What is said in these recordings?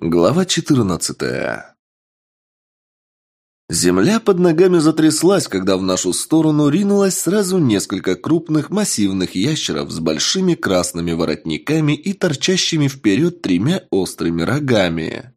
Глава 14. Земля под ногами затряслась, когда в нашу сторону ринулось сразу несколько крупных массивных ящеров с большими красными воротниками и торчащими вперед тремя острыми рогами.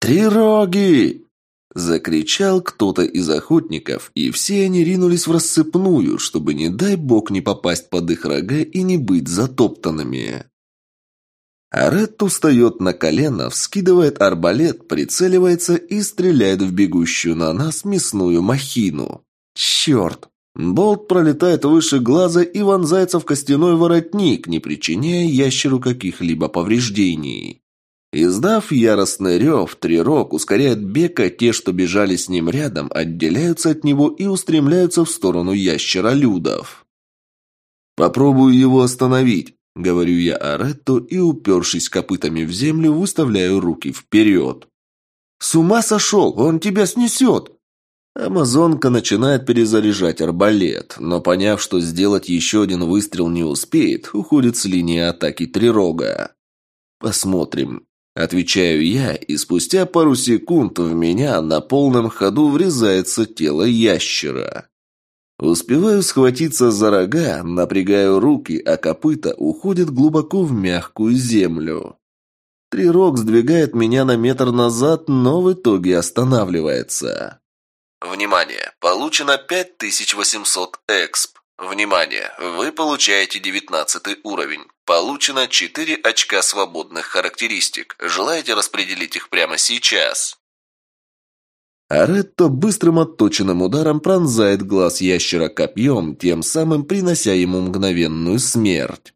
«Три роги!» – закричал кто-то из охотников, и все они ринулись в рассыпную, чтобы, не дай бог, не попасть под их рога и не быть затоптанными. Арет устает на колено, вскидывает арбалет, прицеливается и стреляет в бегущую на нас мясную махину. Черт! Болт пролетает выше глаза и вонзается в костяной воротник, не причиняя ящеру каких-либо повреждений. Издав яростный рев, Трирок ускоряет бег, а те, что бежали с ним рядом, отделяются от него и устремляются в сторону ящера-людов. «Попробую его остановить», Говорю я Аретто и, упершись копытами в землю, выставляю руки вперед. «С ума сошел! Он тебя снесет!» Амазонка начинает перезаряжать арбалет, но поняв, что сделать еще один выстрел не успеет, уходит с линии атаки Трирога. «Посмотрим». Отвечаю я, и спустя пару секунд в меня на полном ходу врезается тело ящера. Успеваю схватиться за рога, напрягаю руки, а копыта уходят глубоко в мягкую землю. Трирог сдвигает меня на метр назад, но в итоге останавливается. Внимание! Получено 5800 эксп. Внимание! Вы получаете 19 уровень. Получено 4 очка свободных характеристик. Желаете распределить их прямо сейчас? Аретто быстрым отточенным ударом пронзает глаз ящера копьем, тем самым принося ему мгновенную смерть.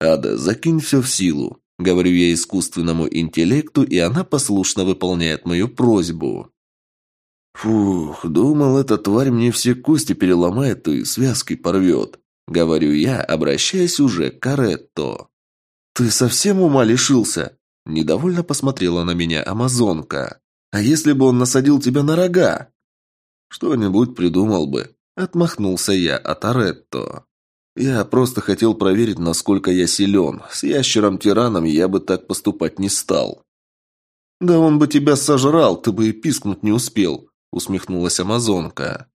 «Ада, закинь все в силу», — говорю я искусственному интеллекту, и она послушно выполняет мою просьбу. «Фух, думал, эта тварь мне все кости переломает и связкой порвет», — говорю я, обращаясь уже к Аретто. «Ты совсем ума лишился?» — недовольно посмотрела на меня амазонка. А если бы он насадил тебя на рога? Что-нибудь придумал бы. Отмахнулся я от Аретто. Я просто хотел проверить, насколько я силен. С ящером-тираном я бы так поступать не стал. Да он бы тебя сожрал, ты бы и пискнуть не успел, усмехнулась амазонка.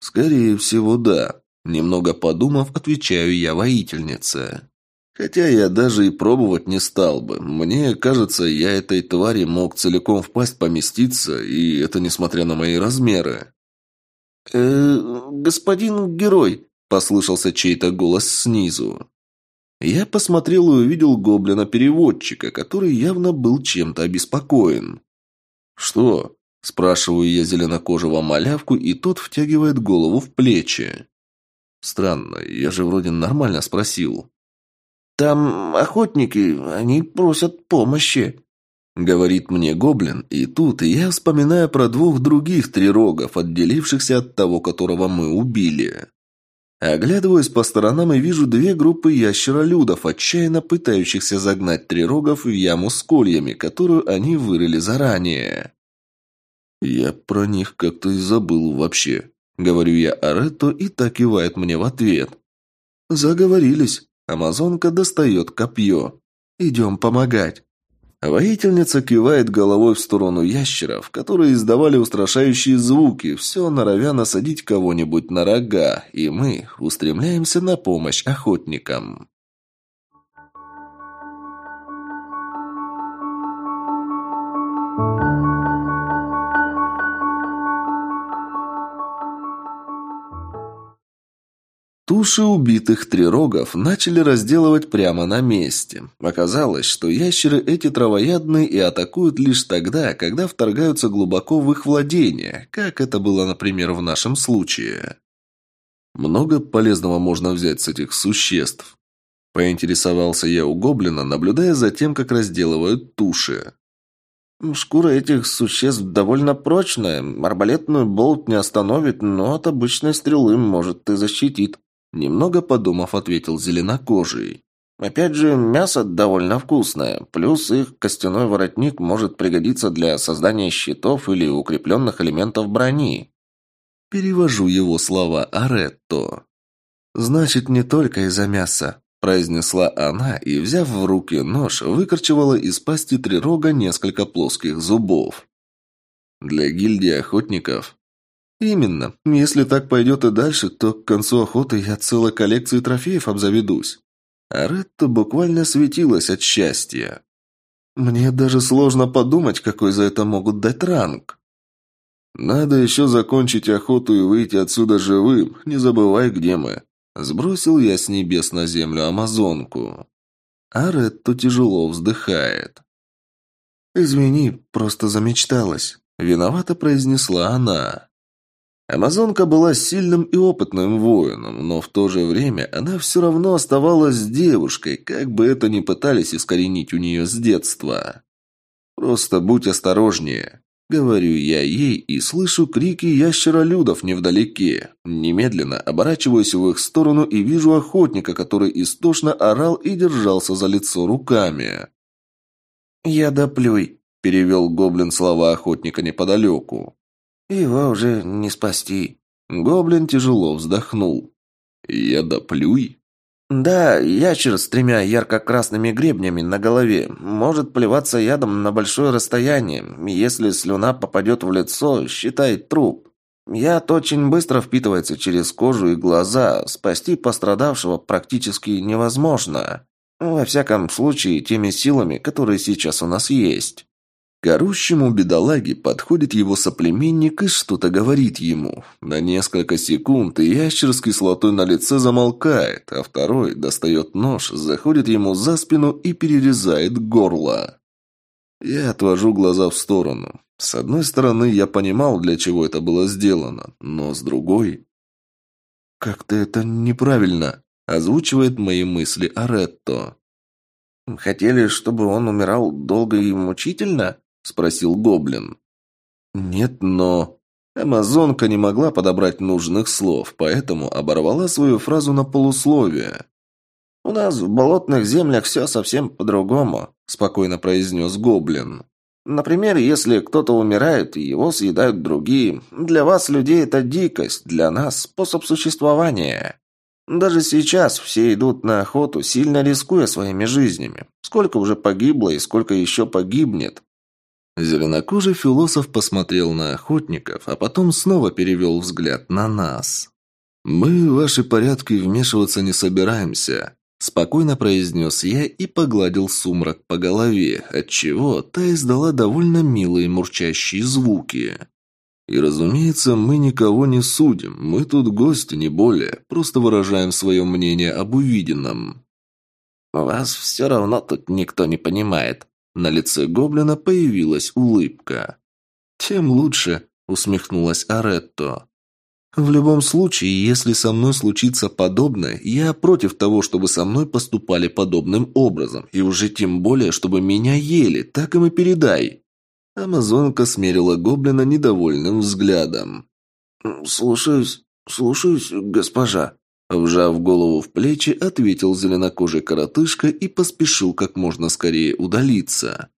Скорее всего, да. Немного подумав, отвечаю я воительнице. Хотя я даже и пробовать не стал бы. Мне кажется, я этой твари мог целиком в пасть поместиться, и это несмотря на мои размеры. э господин герой», — послышался чей-то голос снизу. Я посмотрел и увидел гоблина-переводчика, который явно был чем-то обеспокоен. «Что?» – спрашиваю я зеленокожего малявку, и тот втягивает голову в плечи. «Странно, я же вроде нормально спросил». Там охотники, они просят помощи», — говорит мне гоблин, и тут я вспоминаю про двух других трирогов, отделившихся от того, которого мы убили. Оглядываюсь по сторонам и вижу две группы ящеролюдов, отчаянно пытающихся загнать трирогов в яму с кольями, которую они вырыли заранее. «Я про них как-то и забыл вообще», — говорю я Аретто, и так кивает мне в ответ. «Заговорились». Амазонка достает копье. «Идем помогать». Воительница кивает головой в сторону ящеров, которые издавали устрашающие звуки, все норовя насадить кого-нибудь на рога, и мы устремляемся на помощь охотникам. Туши убитых трирогов начали разделывать прямо на месте. Оказалось, что ящеры эти травоядные и атакуют лишь тогда, когда вторгаются глубоко в их владение, как это было, например, в нашем случае. Много полезного можно взять с этих существ. Поинтересовался я у гоблина, наблюдая за тем, как разделывают туши. Шкура этих существ довольно прочная. Арбалетную болт не остановит, но от обычной стрелы может и защитит. Немного подумав, ответил зеленокожий. Опять же, мясо довольно вкусное, плюс их костяной воротник может пригодиться для создания щитов или укрепленных элементов брони. Перевожу его слова Аретто. «Значит, не только из-за мяса», – произнесла она и, взяв в руки нож, выкорчевала из пасти трирога несколько плоских зубов. «Для гильдии охотников?» «Именно. Если так пойдет и дальше, то к концу охоты я целой коллекцией трофеев обзаведусь». А Ретта буквально светилась от счастья. «Мне даже сложно подумать, какой за это могут дать ранг». «Надо еще закончить охоту и выйти отсюда живым. Не забывай, где мы». Сбросил я с небес на землю амазонку. А Ретто тяжело вздыхает. «Извини, просто замечталась», — виновато произнесла она. Амазонка была сильным и опытным воином, но в то же время она все равно оставалась девушкой, как бы это ни пытались искоренить у нее с детства. «Просто будь осторожнее», Говорю я ей и слышу крики ящеролюдов невдалеке. Немедленно оборачиваюсь в их сторону и вижу охотника, который истошно орал и держался за лицо руками. «Я доплюй», – перевел гоблин слова охотника неподалеку. «Его уже не спасти». Гоблин тяжело вздохнул. «Я доплюй?» Да, ящер с тремя ярко-красными гребнями на голове может плеваться ядом на большое расстояние. Если слюна попадет в лицо, считай труп. Яд очень быстро впитывается через кожу и глаза. Спасти пострадавшего практически невозможно. Во всяком случае, теми силами, которые сейчас у нас есть. К орущему бедолаге подходит его соплеменник и что-то говорит ему. На несколько секунд ящер с кислотой на лице замолкает, а второй достает нож, заходит ему за спину и перерезает горло. Я отвожу глаза в сторону. С одной стороны, я понимал, для чего это было сделано, но с другой... «Как-то это неправильно», — озвучивает мои мысли Аретто. «Хотели, чтобы он умирал долго и мучительно?» Спросил гоблин. Нет, но Амазонка не могла подобрать нужных слов, поэтому оборвала свою фразу на полусловие. «У нас в болотных землях все совсем по-другому», – спокойно произнес Гоблин. «Например, если кто-то умирает, его съедают другие. Для вас, людей, это дикость, для нас – способ существования. Даже сейчас все идут на охоту, сильно рискуя своими жизнями. Сколько уже погибло и сколько еще погибнет. Зеленокожий философ посмотрел на охотников, а потом снова перевел взгляд на нас. «Мы в ваши порядки вмешиваться не собираемся», – спокойно произнес я и погладил сумрак по голове, отчего та издала довольно милые мурчащие звуки. «И, разумеется, мы никого не судим, мы тут гости, не более, просто выражаем свое мнение об увиденном». «Вас все равно тут никто не понимает», на лице гоблина появилась улыбка. «Тем лучше», — усмехнулась Аретто. «В любом случае, если со мной случится подобное, я против того, чтобы со мной поступали подобным образом, и уже тем более, чтобы меня ели, так им и передай». Амазонка смерила гоблина недовольным взглядом. «Слушаюсь, слушаюсь, госпожа», Вжав голову в плечи, ответил зеленокожий коротышка и поспешил как можно скорее удалиться.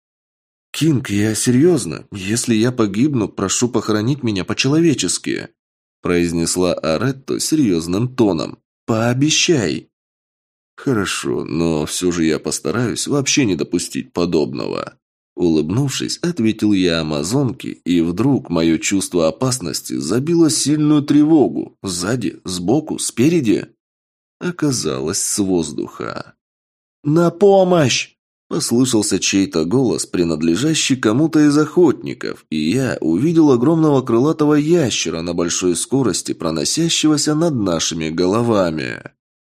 «Кинг, я серьезно. Если я погибну, прошу похоронить меня по-человечески», произнесла Аретто серьезным тоном. «Пообещай». «Хорошо, но все же я постараюсь вообще не допустить подобного». Улыбнувшись, ответил я амазонке, и вдруг мое чувство опасности забило сильную тревогу. Сзади, сбоку, спереди. Оказалось, с воздуха. «На помощь!» Послышался чей-то голос, принадлежащий кому-то из охотников, и я увидел огромного крылатого ящера на большой скорости, проносящегося над нашими головами.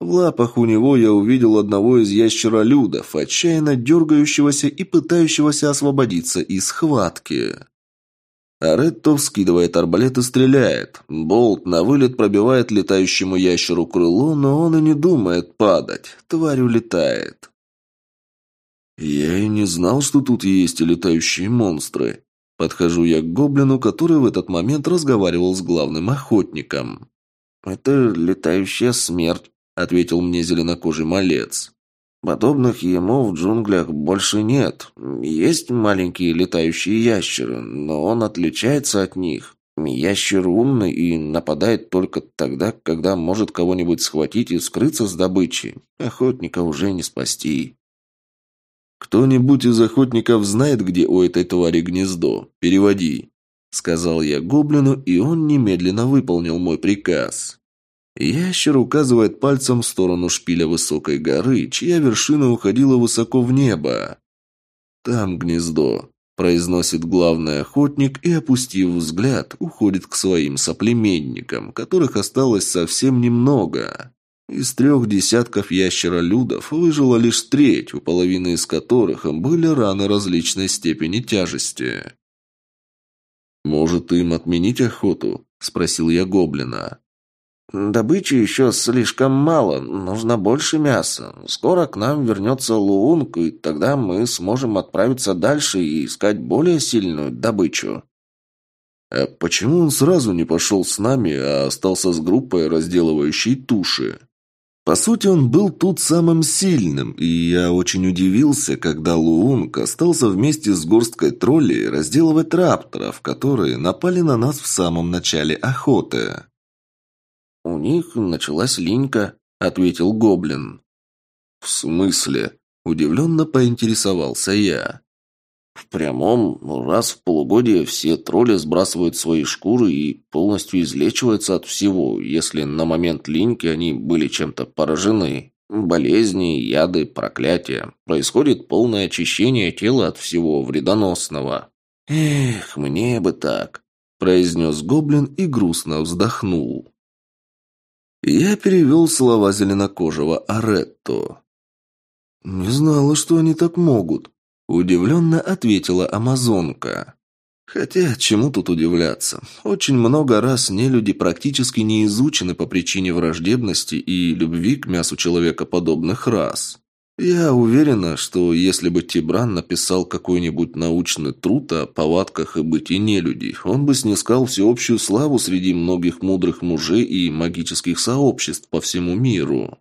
В лапах у него я увидел одного из ящеролюдов, отчаянно дергающегося и пытающегося освободиться из схватки. Аретто вскидывает арбалет и стреляет. Болт на вылет пробивает летающему ящеру крыло, но он и не думает падать. Тварь улетает. Я и не знал, что тут есть летающие монстры. Подхожу я к гоблину, который в этот момент разговаривал с главным охотником. «Это летающая смерть», – ответил мне зеленокожий малец. «Подобных ему в джунглях больше нет. Есть маленькие летающие ящеры, но он отличается от них. Ящер умный и нападает только тогда, когда может кого-нибудь схватить и скрыться с добычей. Охотника уже не спасти. «Кто-нибудь из охотников знает, где у этой твари гнездо? Переводи», — сказал я гоблину, и он немедленно выполнил мой приказ. Ящер указывает пальцем в сторону шпиля высокой горы, чья вершина уходила высоко в небо. «Там гнездо», – произносит главный охотник и, опустив взгляд, уходит к своим соплеменникам, которых осталось совсем немного. Из трех десятков ящеролюдов выжила лишь треть, у половины из которых были раны различной степени тяжести. «Может, им отменить охоту?» – спросил я гоблина. «Добычи еще слишком мало, нужно больше мяса. Скоро к нам вернется Луунг, и тогда мы сможем отправиться дальше и искать более сильную добычу». «А почему он сразу не пошел с нами, а остался с группой, разделывающей туши?» По сути, он был тут самым сильным, и я очень удивился, когда Луунг остался вместе с горсткой троллей разделывать рапторов, которые напали на нас в самом начале охоты. «У них началась линька», — ответил Гоблин. «В смысле?» — удивленно поинтересовался я. «В прямом, раз в полугодие все тролли сбрасывают свои шкуры и полностью излечиваются от всего, если на момент линьки они были чем-то поражены. Болезни, яды, проклятия. Происходит полное очищение тела от всего вредоносного». «Эх, мне бы так», — произнес Гоблин и грустно вздохнул. Я перевел слова зеленокожего Аретто. «Не знала, что они так могут», – удивленно ответила Амазонка. Хотя, чему тут удивляться? Очень много раз нелюди практически не изучены по причине враждебности и любви к мясу человекоподобных рас. Я уверена, что если бы Тибран написал какой-нибудь научный труд о повадках и бытии нелюдей, он бы снискал всеобщую славу среди многих мудрых мужей и магических сообществ по всему миру.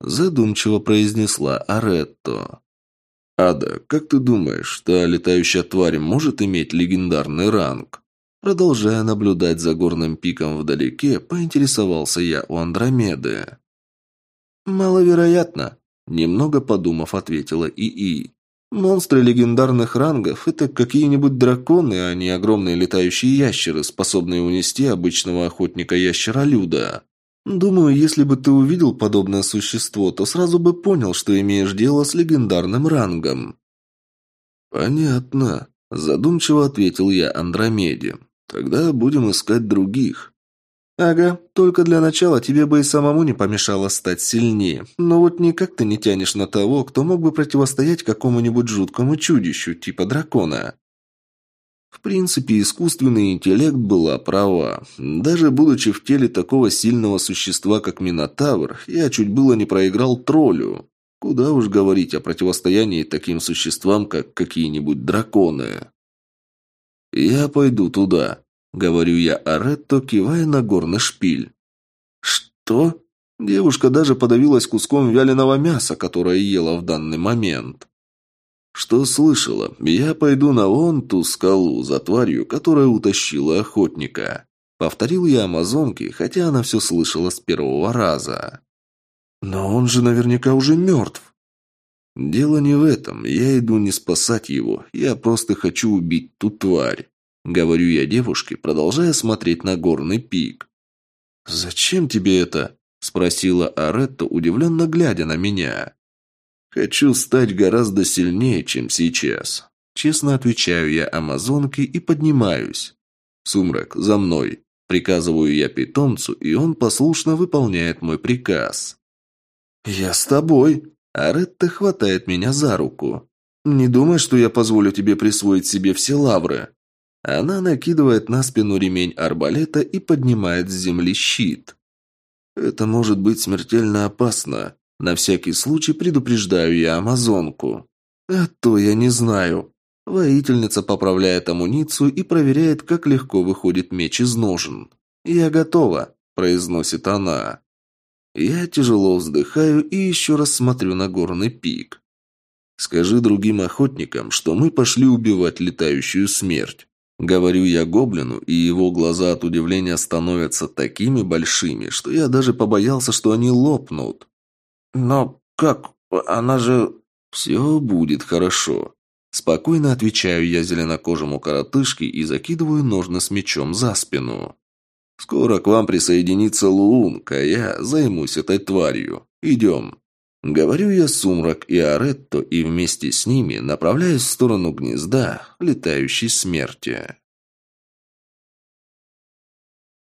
Задумчиво произнесла Аретто. «Ада, как ты думаешь, та летающая тварь может иметь легендарный ранг?» Продолжая наблюдать за горным пиком вдалеке, поинтересовался я у Андромеды. «Маловероятно», Немного подумав, ответила ИИ. Монстры легендарных рангов – это какие-нибудь драконы, а не огромные летающие ящеры, способные унести обычного охотника-ящеролюда. Думаю, если бы ты увидел подобное существо, то сразу бы понял, что имеешь дело с легендарным рангом. Понятно, задумчиво ответил я Андромеде. Тогда будем искать других. «Ага, только для начала тебе бы и самому не помешало стать сильнее. Но вот никак ты не тянешь на того, кто мог бы противостоять какому-нибудь жуткому чудищу, типа дракона». В принципе, искусственный интеллект была права. Даже будучи в теле такого сильного существа, как Минотавр, я чуть было не проиграл троллю. Куда уж говорить о противостоянии таким существам, как какие-нибудь драконы. «Я пойду туда», — говорю я Аретто, кивая на горный шпиль. «Что?» Девушка даже подавилась куском вяленого мяса, которое ела в данный момент. «Что слышала? Я пойду на вон ту скалу за тварью, которая утащила охотника». Повторил я амазонке, хотя она все слышала с первого раза. «Но он же наверняка уже мертв». «Дело не в этом. Я иду не спасать его. Я просто хочу убить ту тварь. Говорю я девушке, продолжая смотреть на горный пик. «Зачем тебе это?» – спросила Аретта, удивленно глядя на меня. «Хочу стать гораздо сильнее, чем сейчас». Честно отвечаю я амазонке и поднимаюсь. «Сумрак, за мной!» Приказываю я питомцу, и он послушно выполняет мой приказ. «Я с тобой!» Аретта хватает меня за руку. «Не думай, что я позволю тебе присвоить себе все лавры!» Она накидывает на спину ремень арбалета и поднимает с земли щит. Это может быть смертельно опасно. На всякий случай предупреждаю я амазонку. А то я не знаю. Воительница поправляет амуницию и проверяет, как легко выходит меч из ножен. «Я готова», – произносит она. Я тяжело вздыхаю и еще раз смотрю на горный пик. Скажи другим охотникам, что мы пошли убивать летающую смерть. Говорю я гоблину, и его глаза от удивления становятся такими большими, что я даже побоялся, что они лопнут. «Но как? Она же...» «Все будет хорошо». Спокойно отвечаю я зеленокожему коротышке и закидываю ножны с мечом за спину. «Скоро к вам присоединится Луунг, а я займусь этой тварью. Идем». Говорю я Сумрак и Аретто и вместе с ними направляюсь в сторону гнезда летающей смерти.